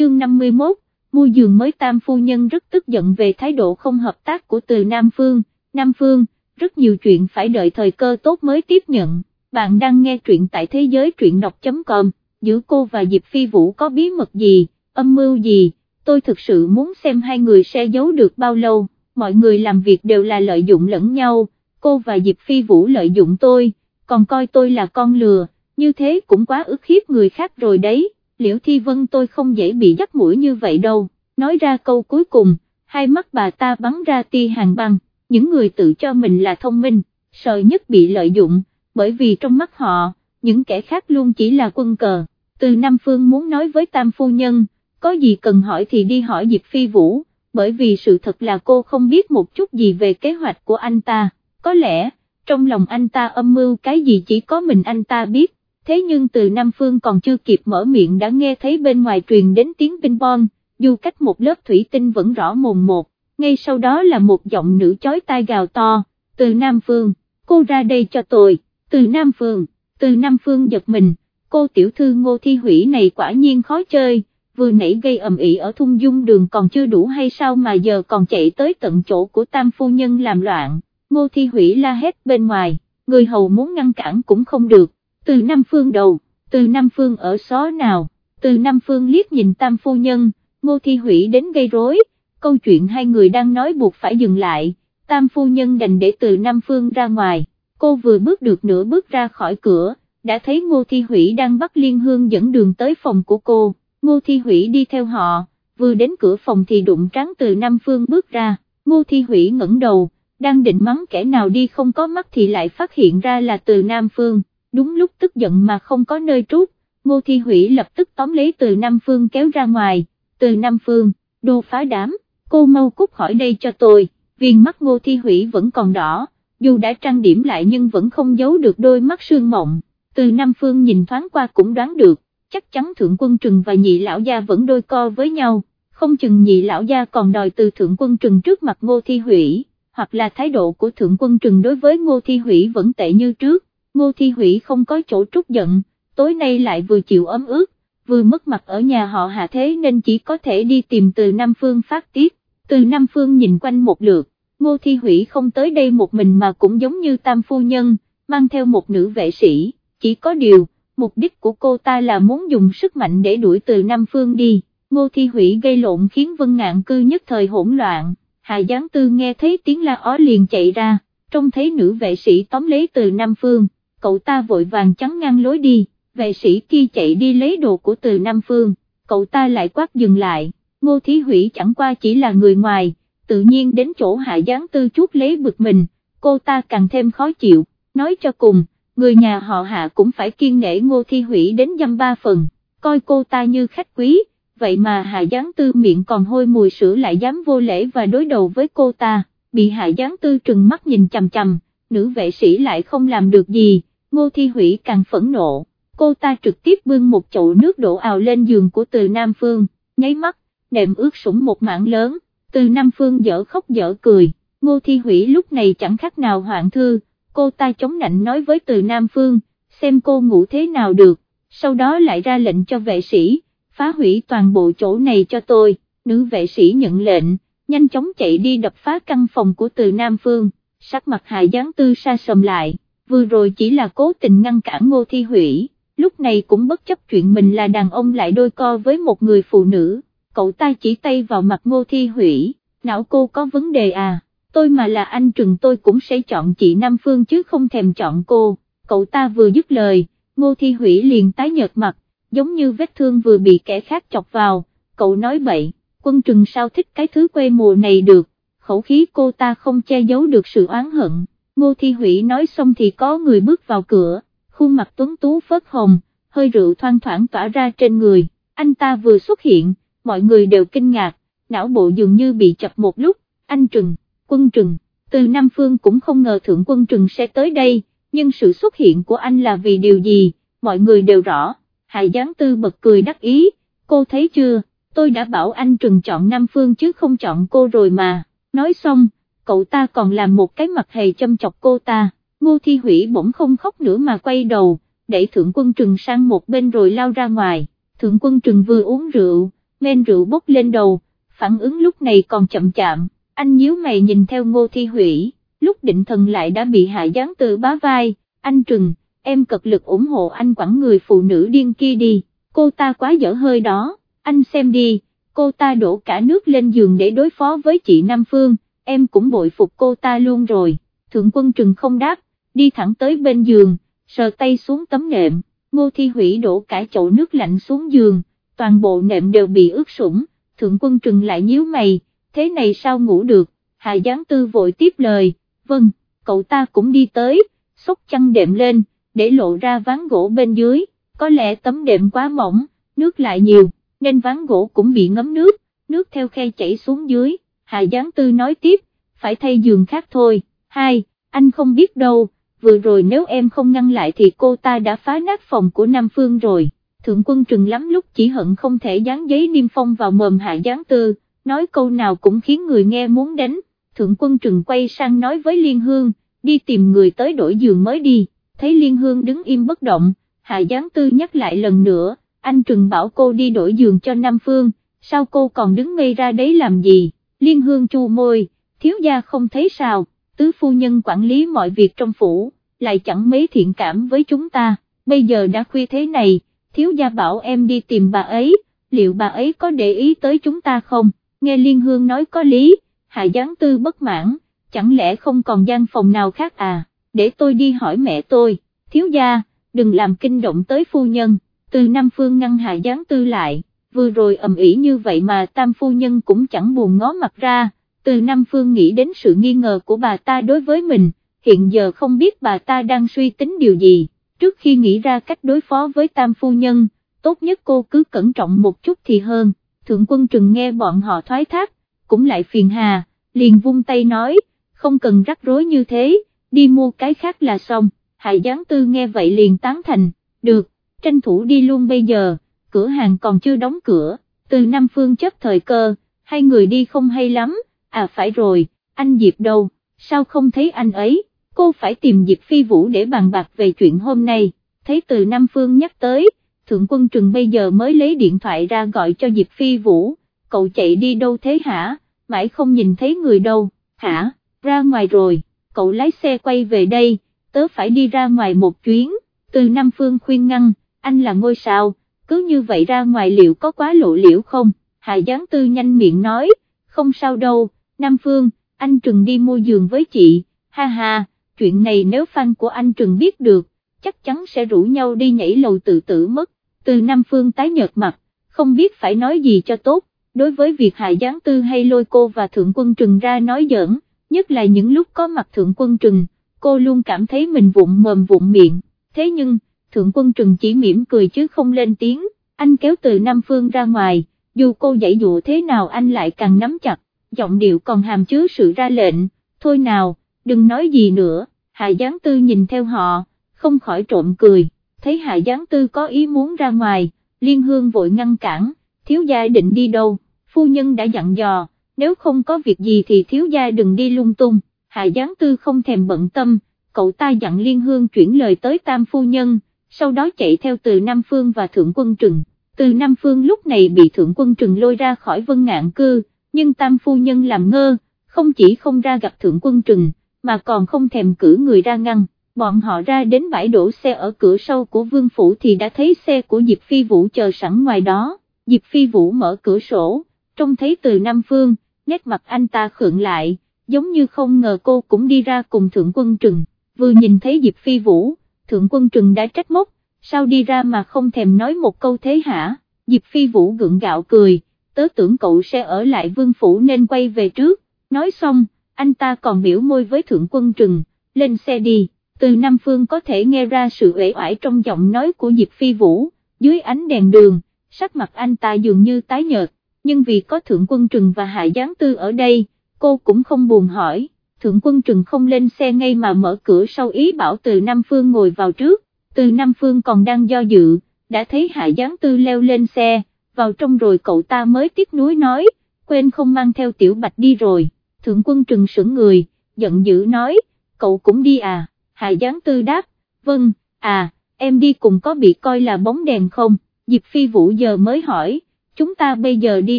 chương 51, mua giường mới tam phu nhân rất tức giận về thái độ không hợp tác của từ Nam Phương, Nam Phương, rất nhiều chuyện phải đợi thời cơ tốt mới tiếp nhận, bạn đang nghe truyện tại thế giới truyện đọc.com, giữa cô và Diệp Phi Vũ có bí mật gì, âm mưu gì, tôi thực sự muốn xem hai người sẽ giấu được bao lâu, mọi người làm việc đều là lợi dụng lẫn nhau, cô và Diệp Phi Vũ lợi dụng tôi, còn coi tôi là con lừa, như thế cũng quá ức hiếp người khác rồi đấy liễu thi vân tôi không dễ bị dắt mũi như vậy đâu, nói ra câu cuối cùng, hai mắt bà ta bắn ra tia hàng băng, những người tự cho mình là thông minh, sợ nhất bị lợi dụng, bởi vì trong mắt họ, những kẻ khác luôn chỉ là quân cờ, từ Nam Phương muốn nói với Tam Phu Nhân, có gì cần hỏi thì đi hỏi Diệp Phi Vũ, bởi vì sự thật là cô không biết một chút gì về kế hoạch của anh ta, có lẽ, trong lòng anh ta âm mưu cái gì chỉ có mình anh ta biết, thế nhưng từ Nam Phương còn chưa kịp mở miệng đã nghe thấy bên ngoài truyền đến tiếng binh bon, dù cách một lớp thủy tinh vẫn rõ mồn một, ngay sau đó là một giọng nữ chói tai gào to, từ Nam Phương, cô ra đây cho tôi, từ Nam Phương, từ Nam Phương giật mình, cô tiểu thư ngô thi hủy này quả nhiên khó chơi, vừa nãy gây ầm ĩ ở thung dung đường còn chưa đủ hay sao mà giờ còn chạy tới tận chỗ của tam phu nhân làm loạn, ngô thi hủy la hét bên ngoài, người hầu muốn ngăn cản cũng không được từ Nam Phương đầu, từ Nam Phương ở xó nào, từ Nam Phương liếc nhìn tam phu nhân, ngô thi hủy đến gây rối, câu chuyện hai người đang nói buộc phải dừng lại, tam phu nhân đành để từ Nam Phương ra ngoài, cô vừa bước được nửa bước ra khỏi cửa, đã thấy ngô thi hủy đang bắt liên hương dẫn đường tới phòng của cô, ngô thi hủy đi theo họ, vừa đến cửa phòng thì đụng trắng từ Nam Phương bước ra, ngô thi hủy ngẩng đầu, đang định mắng kẻ nào đi không có mắt thì lại phát hiện ra là từ Nam Phương đúng lúc tức giận mà không có nơi trút, Ngô Thi Hủy lập tức tóm lấy từ Nam Phương kéo ra ngoài, từ Nam Phương, đồ phá đám, cô mau cút khỏi đây cho tôi, viên mắt Ngô Thi Hủy vẫn còn đỏ, dù đã trang điểm lại nhưng vẫn không giấu được đôi mắt sương mộng, từ Nam Phương nhìn thoáng qua cũng đoán được, chắc chắn Thượng Quân Trừng và Nhị Lão Gia vẫn đôi co với nhau, không chừng Nhị Lão Gia còn đòi từ Thượng Quân Trừng trước mặt Ngô Thi Hủy, hoặc là thái độ của Thượng Quân Trừng đối với Ngô Thi Hủy vẫn tệ như trước. Ngô Thi Hủy không có chỗ trút giận, tối nay lại vừa chịu ấm ướt, vừa mất mặt ở nhà họ hạ thế nên chỉ có thể đi tìm từ Nam Phương phát tiết, từ Nam Phương nhìn quanh một lượt, Ngô Thi Hủy không tới đây một mình mà cũng giống như tam phu nhân, mang theo một nữ vệ sĩ, chỉ có điều, mục đích của cô ta là muốn dùng sức mạnh để đuổi từ Nam Phương đi, Ngô Thi Hủy gây lộn khiến Vân Ngạn cư nhất thời hỗn loạn, Hà Giáng Tư nghe thấy tiếng la ó liền chạy ra, trông thấy nữ vệ sĩ tóm lấy từ Nam Phương cậu ta vội vàng chắn ngang lối đi, vệ sĩ kia chạy đi lấy đồ của từ Nam Phương, cậu ta lại quát dừng lại, ngô thí hủy chẳng qua chỉ là người ngoài, tự nhiên đến chỗ hạ gián tư chút lấy bực mình, cô ta càng thêm khó chịu, nói cho cùng, người nhà họ hạ cũng phải kiên nể ngô thi hủy đến dăm ba phần, coi cô ta như khách quý, vậy mà hạ gián tư miệng còn hôi mùi sữa lại dám vô lễ và đối đầu với cô ta, bị hạ gián tư trừng mắt nhìn chầm chầm, nữ vệ sĩ lại không làm được gì Ngô Thi Hủy càng phẫn nộ, cô ta trực tiếp bưng một chậu nước đổ ào lên giường của từ Nam Phương, nháy mắt, nệm ướt sũng một mảng lớn, từ Nam Phương dở khóc dở cười, Ngô Thi Hủy lúc này chẳng khác nào hoạn thư, cô ta chống nạnh nói với từ Nam Phương, xem cô ngủ thế nào được, sau đó lại ra lệnh cho vệ sĩ, phá hủy toàn bộ chỗ này cho tôi, nữ vệ sĩ nhận lệnh, nhanh chóng chạy đi đập phá căn phòng của từ Nam Phương, sắc mặt hài gián tư sa sầm lại vừa rồi chỉ là cố tình ngăn cản ngô thi hủy, lúc này cũng bất chấp chuyện mình là đàn ông lại đôi co với một người phụ nữ, cậu ta chỉ tay vào mặt ngô thi hủy, não cô có vấn đề à, tôi mà là anh trừng tôi cũng sẽ chọn chị Nam Phương chứ không thèm chọn cô, cậu ta vừa dứt lời, ngô thi hủy liền tái nhợt mặt, giống như vết thương vừa bị kẻ khác chọc vào, cậu nói bậy, quân trừng sao thích cái thứ quê mùa này được, khẩu khí cô ta không che giấu được sự oán hận. Ngô Thi Hủy nói xong thì có người bước vào cửa, khuôn mặt tuấn tú phớt hồng, hơi rượu thoang thoảng tỏa ra trên người, anh ta vừa xuất hiện, mọi người đều kinh ngạc, não bộ dường như bị chập một lúc, anh Trừng, quân Trừng, từ Nam Phương cũng không ngờ Thượng quân Trừng sẽ tới đây, nhưng sự xuất hiện của anh là vì điều gì, mọi người đều rõ, Hải Giáng Tư bật cười đắc ý, cô thấy chưa, tôi đã bảo anh Trừng chọn Nam Phương chứ không chọn cô rồi mà, nói xong, cậu ta còn làm một cái mặt hề châm chọc cô ta, ngô thi hủy bỗng không khóc nữa mà quay đầu, đẩy thượng quân trừng sang một bên rồi lao ra ngoài, thượng quân trừng vừa uống rượu, men rượu bốc lên đầu, phản ứng lúc này còn chậm chạm, anh nhíu mày nhìn theo ngô thi hủy, lúc định thần lại đã bị hạ gián từ bá vai, anh trừng, em cực lực ủng hộ anh quẳng người phụ nữ điên kia đi, cô ta quá dở hơi đó, anh xem đi, cô ta đổ cả nước lên giường để đối phó với chị Nam Phương, em cũng bội phục cô ta luôn rồi, thượng quân trừng không đáp, đi thẳng tới bên giường, sờ tay xuống tấm nệm, ngô thi hủy đổ cả chậu nước lạnh xuống giường, toàn bộ nệm đều bị ướt sũng, thượng quân trừng lại nhíu mày, thế này sao ngủ được, Hạ Giáng Tư vội tiếp lời, vâng, cậu ta cũng đi tới, xúc chăn đệm lên, để lộ ra ván gỗ bên dưới, có lẽ tấm đệm quá mỏng, nước lại nhiều, nên ván gỗ cũng bị ngấm nước, nước theo khe chảy xuống dưới, Hà Giáng Tư nói tiếp, phải thay giường khác thôi, hai, anh không biết đâu, vừa rồi nếu em không ngăn lại thì cô ta đã phá nát phòng của Nam Phương rồi, thượng quân trừng lắm lúc chỉ hận không thể dán giấy niêm phong vào mồm Hà Giáng Tư, nói câu nào cũng khiến người nghe muốn đánh, thượng quân trừng quay sang nói với Liên Hương, đi tìm người tới đổi giường mới đi, thấy Liên Hương đứng im bất động, Hạ Giáng Tư nhắc lại lần nữa, anh trừng bảo cô đi đổi giường cho Nam Phương, sao cô còn đứng ngây ra đấy làm gì, Liên Hương chu môi, thiếu gia không thấy sao, tứ phu nhân quản lý mọi việc trong phủ, lại chẳng mấy thiện cảm với chúng ta, bây giờ đã khuya thế này, thiếu gia bảo em đi tìm bà ấy, liệu bà ấy có để ý tới chúng ta không, nghe Liên Hương nói có lý, Hạ Gián Tư bất mãn, chẳng lẽ không còn gian phòng nào khác à, để tôi đi hỏi mẹ tôi, thiếu gia, đừng làm kinh động tới phu nhân, từ Nam Phương ngăn Hạ Gián Tư lại, vừa rồi ầm ĩ như vậy mà tam phu nhân cũng chẳng buồn ngó mặt ra, từ Nam Phương nghĩ đến sự nghi ngờ của bà ta đối với mình, hiện giờ không biết bà ta đang suy tính điều gì, trước khi nghĩ ra cách đối phó với tam phu nhân, tốt nhất cô cứ cẩn trọng một chút thì hơn, thượng quân trừng nghe bọn họ thoái thác, cũng lại phiền hà, liền vung tay nói, không cần rắc rối như thế, đi mua cái khác là xong, Hải Giáng Tư nghe vậy liền tán thành, được, tranh thủ đi luôn bây giờ, cửa hàng còn chưa đóng cửa, từ Nam Phương chấp thời cơ, hai người đi không hay lắm, à phải rồi, anh Diệp đâu, sao không thấy anh ấy, cô phải tìm Diệp Phi Vũ để bàn bạc về chuyện hôm nay, thấy từ Nam Phương nhắc tới, Thượng Quân Trừng bây giờ mới lấy điện thoại ra gọi cho Diệp Phi Vũ, cậu chạy đi đâu thế hả, mãi không nhìn thấy người đâu, hả, ra ngoài rồi, cậu lái xe quay về đây, tớ phải đi ra ngoài một chuyến, từ Nam Phương khuyên ngăn, anh là ngôi sao, cứ như vậy ra ngoài liệu có quá lộ liễu không, Hạ Giáng Tư nhanh miệng nói, không sao đâu, Nam Phương, anh Trừng đi mua giường với chị, ha ha, chuyện này nếu fan của anh Trừng biết được, chắc chắn sẽ rủ nhau đi nhảy lầu tự tử mất, từ Nam Phương tái nhợt mặt, không biết phải nói gì cho tốt, đối với việc Hạ Giáng Tư hay lôi cô và Thượng Quân Trừng ra nói giỡn, nhất là những lúc có mặt Thượng Quân Trừng, cô luôn cảm thấy mình vụng mồm vụng miệng, thế nhưng, Thượng Quân Trừng chỉ mỉm cười chứ không lên tiếng, anh kéo từ Nam Phương ra ngoài, dù cô dạy dụ thế nào anh lại càng nắm chặt, giọng điệu còn hàm chứa sự ra lệnh, thôi nào, đừng nói gì nữa, Hạ Giáng Tư nhìn theo họ, không khỏi trộm cười, thấy Hạ Giáng Tư có ý muốn ra ngoài, Liên Hương vội ngăn cản, thiếu gia định đi đâu, phu nhân đã dặn dò, nếu không có việc gì thì thiếu gia đừng đi lung tung, Hạ Giáng Tư không thèm bận tâm, cậu ta dặn Liên Hương chuyển lời tới tam phu nhân, sau đó chạy theo từ Nam Phương và Thượng Quân Trừng, từ Nam Phương lúc này bị Thượng Quân Trừng lôi ra khỏi vân ngạn cư, nhưng tam phu nhân làm ngơ, không chỉ không ra gặp Thượng Quân Trừng, mà còn không thèm cử người ra ngăn. Bọn họ ra đến bãi đổ xe ở cửa sau của vương phủ thì đã thấy xe của Diệp Phi Vũ chờ sẵn ngoài đó, Diệp Phi Vũ mở cửa sổ, trông thấy từ Nam Phương, nét mặt anh ta khượng lại, giống như không ngờ cô cũng đi ra cùng Thượng Quân Trừng, vừa nhìn thấy Diệp Phi Vũ, Thượng Quân Trừng đã trách móc, sao đi ra mà không thèm nói một câu thế hả, Diệp Phi Vũ gượng gạo cười, tớ tưởng cậu sẽ ở lại vương phủ nên quay về trước, nói xong, anh ta còn biểu môi với Thượng Quân Trừng, lên xe đi. Từ Nam Phương có thể nghe ra sự uể oải trong giọng nói của Diệp Phi Vũ, dưới ánh đèn đường, sắc mặt anh ta dường như tái nhợt, nhưng vì có Thượng Quân Trừng và Hạ Giáng Tư ở đây, cô cũng không buồn hỏi, Thượng Quân Trừng không lên xe ngay mà mở cửa sau ý bảo từ Nam Phương ngồi vào trước, từ Nam Phương còn đang do dự, đã thấy Hạ Giáng Tư leo lên xe, vào trong rồi cậu ta mới tiếc nuối nói, quên không mang theo Tiểu Bạch đi rồi, Thượng Quân Trừng sững người, giận dữ nói, cậu cũng đi à. Hạ Giáng Tư đáp, vâng, à, em đi cùng có bị coi là bóng đèn không, Diệp Phi Vũ giờ mới hỏi, chúng ta bây giờ đi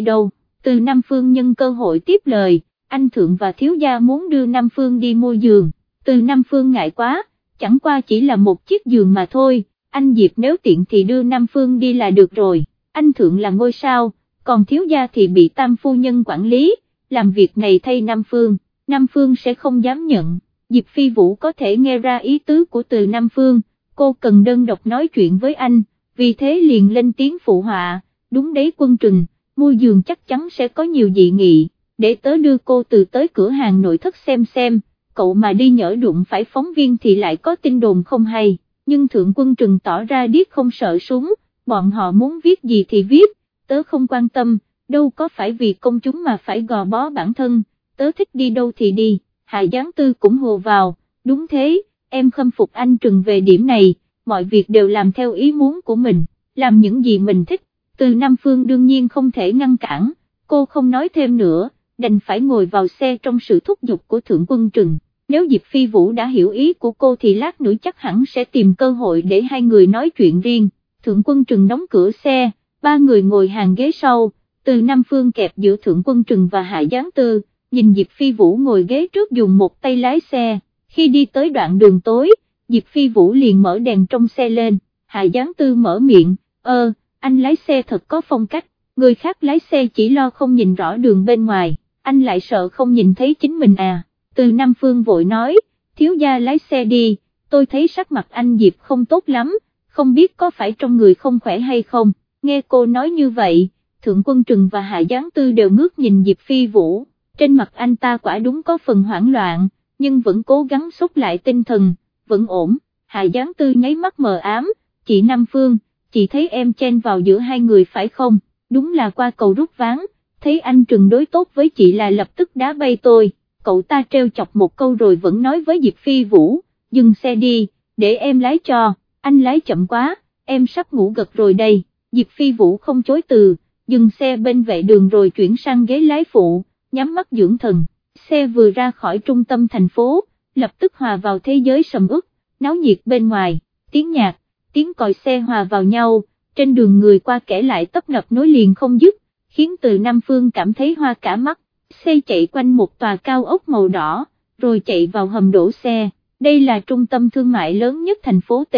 đâu, từ Nam Phương nhân cơ hội tiếp lời, anh Thượng và Thiếu Gia muốn đưa Nam Phương đi mua giường, từ Nam Phương ngại quá, chẳng qua chỉ là một chiếc giường mà thôi, anh Diệp nếu tiện thì đưa Nam Phương đi là được rồi, anh Thượng là ngôi sao, còn Thiếu Gia thì bị Tam Phu Nhân quản lý, làm việc này thay Nam Phương, Nam Phương sẽ không dám nhận, Diệp Phi Vũ có thể nghe ra ý tứ của từ Nam Phương, cô cần đơn độc nói chuyện với anh, vì thế liền lên tiếng phụ họa, đúng đấy quân trừng, mua giường chắc chắn sẽ có nhiều dị nghị, để tớ đưa cô từ tới cửa hàng nội thất xem xem, cậu mà đi nhỡ đụng phải phóng viên thì lại có tin đồn không hay, nhưng thượng quân trừng tỏ ra điếc không sợ súng, bọn họ muốn viết gì thì viết, tớ không quan tâm, đâu có phải vì công chúng mà phải gò bó bản thân, tớ thích đi đâu thì đi, Hạ Giáng Tư cũng hồ vào, đúng thế, em khâm phục anh Trừng về điểm này, mọi việc đều làm theo ý muốn của mình, làm những gì mình thích, từ Nam Phương đương nhiên không thể ngăn cản, cô không nói thêm nữa, đành phải ngồi vào xe trong sự thúc giục của Thượng Quân Trừng. Nếu Diệp Phi Vũ đã hiểu ý của cô thì lát nữa chắc hẳn sẽ tìm cơ hội để hai người nói chuyện riêng. Thượng Quân Trừng đóng cửa xe, ba người ngồi hàng ghế sau, từ Nam Phương kẹp giữa Thượng Quân Trừng và Hạ Giáng Tư, nhìn Diệp Phi Vũ ngồi ghế trước dùng một tay lái xe, khi đi tới đoạn đường tối, Diệp Phi Vũ liền mở đèn trong xe lên, Hạ Giáng Tư mở miệng, ơ, anh lái xe thật có phong cách, người khác lái xe chỉ lo không nhìn rõ đường bên ngoài, anh lại sợ không nhìn thấy chính mình à, từ Nam Phương vội nói, thiếu gia lái xe đi, tôi thấy sắc mặt anh Diệp không tốt lắm, không biết có phải trong người không khỏe hay không, nghe cô nói như vậy, Thượng Quân Trừng và Hạ Giáng Tư đều ngước nhìn Diệp Phi Vũ, trên mặt anh ta quả đúng có phần hoảng loạn, nhưng vẫn cố gắng xúc lại tinh thần, vẫn ổn, Hạ Giáng Tư nháy mắt mờ ám, chị Nam Phương, chị thấy em chen vào giữa hai người phải không, đúng là qua cầu rút ván, thấy anh Trừng đối tốt với chị là lập tức đá bay tôi, cậu ta treo chọc một câu rồi vẫn nói với Diệp Phi Vũ, dừng xe đi, để em lái cho, anh lái chậm quá, em sắp ngủ gật rồi đây, Diệp Phi Vũ không chối từ, dừng xe bên vệ đường rồi chuyển sang ghế lái phụ, nhắm mắt dưỡng thần, xe vừa ra khỏi trung tâm thành phố, lập tức hòa vào thế giới sầm uất, náo nhiệt bên ngoài, tiếng nhạc, tiếng còi xe hòa vào nhau, trên đường người qua kẻ lại tấp nập nối liền không dứt, khiến từ Nam Phương cảm thấy hoa cả mắt, xe chạy quanh một tòa cao ốc màu đỏ, rồi chạy vào hầm đổ xe, đây là trung tâm thương mại lớn nhất thành phố T,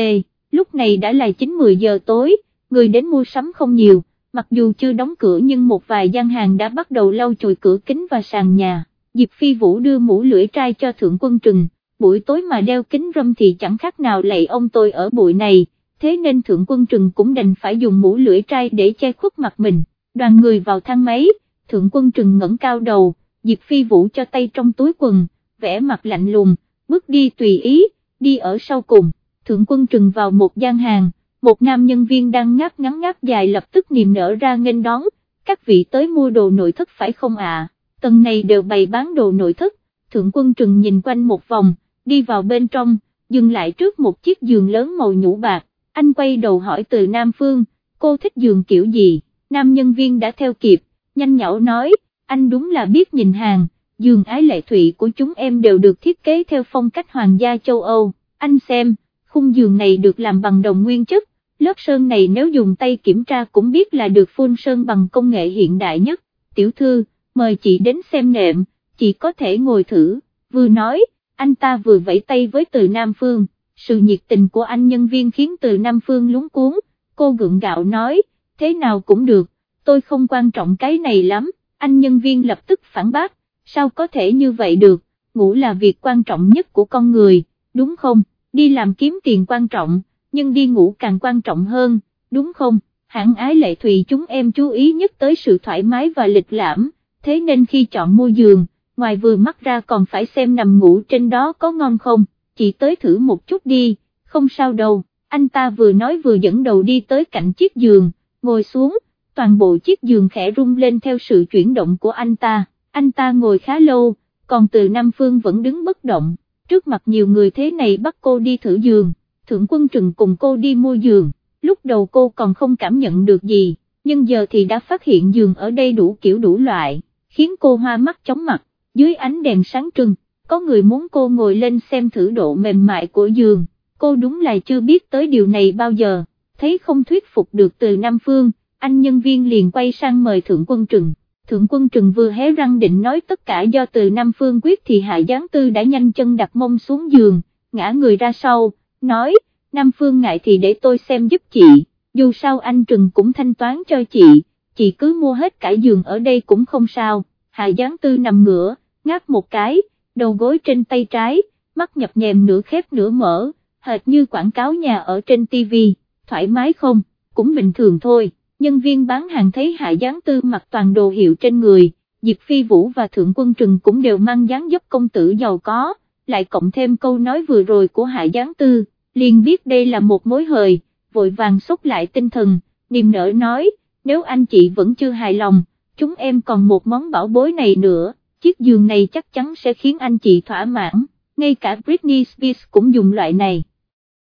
lúc này đã là 9-10 giờ tối, người đến mua sắm không nhiều, mặc dù chưa đóng cửa nhưng một vài gian hàng đã bắt đầu lau chùi cửa kính và sàn nhà, Diệp Phi Vũ đưa mũ lưỡi trai cho Thượng Quân Trừng, buổi tối mà đeo kính râm thì chẳng khác nào lạy ông tôi ở bụi này, thế nên Thượng Quân Trừng cũng đành phải dùng mũ lưỡi trai để che khuất mặt mình, đoàn người vào thang máy, Thượng Quân Trừng ngẩng cao đầu, Diệp Phi Vũ cho tay trong túi quần, vẽ mặt lạnh lùng, bước đi tùy ý, đi ở sau cùng, Thượng Quân Trừng vào một gian hàng, một nam nhân viên đang ngáp ngắn ngáp dài lập tức niềm nở ra nghênh đón, các vị tới mua đồ nội thất phải không ạ, tầng này đều bày bán đồ nội thất, Thượng Quân Trừng nhìn quanh một vòng, đi vào bên trong, dừng lại trước một chiếc giường lớn màu nhũ bạc, anh quay đầu hỏi từ Nam Phương, cô thích giường kiểu gì, nam nhân viên đã theo kịp, nhanh nhảu nói, anh đúng là biết nhìn hàng, giường ái lệ thụy của chúng em đều được thiết kế theo phong cách hoàng gia châu Âu, anh xem, khung giường này được làm bằng đồng nguyên chất, lớp sơn này nếu dùng tay kiểm tra cũng biết là được phun sơn bằng công nghệ hiện đại nhất, tiểu thư, mời chị đến xem nệm, chị có thể ngồi thử, vừa nói, anh ta vừa vẫy tay với từ Nam Phương, sự nhiệt tình của anh nhân viên khiến từ Nam Phương lúng cuốn, cô gượng gạo nói, thế nào cũng được, tôi không quan trọng cái này lắm, anh nhân viên lập tức phản bác, sao có thể như vậy được, ngủ là việc quan trọng nhất của con người, đúng không, đi làm kiếm tiền quan trọng, nhưng đi ngủ càng quan trọng hơn, đúng không, hãng ái lệ thùy chúng em chú ý nhất tới sự thoải mái và lịch lãm, thế nên khi chọn mua giường, ngoài vừa mắt ra còn phải xem nằm ngủ trên đó có ngon không, chị tới thử một chút đi, không sao đâu, anh ta vừa nói vừa dẫn đầu đi tới cạnh chiếc giường, ngồi xuống, toàn bộ chiếc giường khẽ rung lên theo sự chuyển động của anh ta, anh ta ngồi khá lâu, còn từ Nam Phương vẫn đứng bất động, trước mặt nhiều người thế này bắt cô đi thử giường, thượng quân trừng cùng cô đi mua giường, lúc đầu cô còn không cảm nhận được gì, nhưng giờ thì đã phát hiện giường ở đây đủ kiểu đủ loại, khiến cô hoa mắt chóng mặt, dưới ánh đèn sáng trưng, có người muốn cô ngồi lên xem thử độ mềm mại của giường, cô đúng là chưa biết tới điều này bao giờ, thấy không thuyết phục được từ Nam Phương anh nhân viên liền quay sang mời Thượng Quân Trừng. Thượng Quân Trừng vừa hé răng định nói tất cả do từ Nam Phương quyết thì Hạ Giáng Tư đã nhanh chân đặt mông xuống giường, ngã người ra sau, nói, Nam Phương ngại thì để tôi xem giúp chị, dù sao anh Trừng cũng thanh toán cho chị, chị cứ mua hết cả giường ở đây cũng không sao, Hạ Giáng Tư nằm ngửa, ngáp một cái, đầu gối trên tay trái, mắt nhập nhèm nửa khép nửa mở, hệt như quảng cáo nhà ở trên TV, thoải mái không, cũng bình thường thôi, nhân viên bán hàng thấy Hạ Giáng Tư mặc toàn đồ hiệu trên người, Diệp Phi Vũ và Thượng Quân Trừng cũng đều mang dáng dấp công tử giàu có, lại cộng thêm câu nói vừa rồi của Hạ Giáng Tư, liền biết đây là một mối hời, vội vàng xúc lại tinh thần, niềm nở nói, nếu anh chị vẫn chưa hài lòng, chúng em còn một món bảo bối này nữa, chiếc giường này chắc chắn sẽ khiến anh chị thỏa mãn, ngay cả Britney Spears cũng dùng loại này.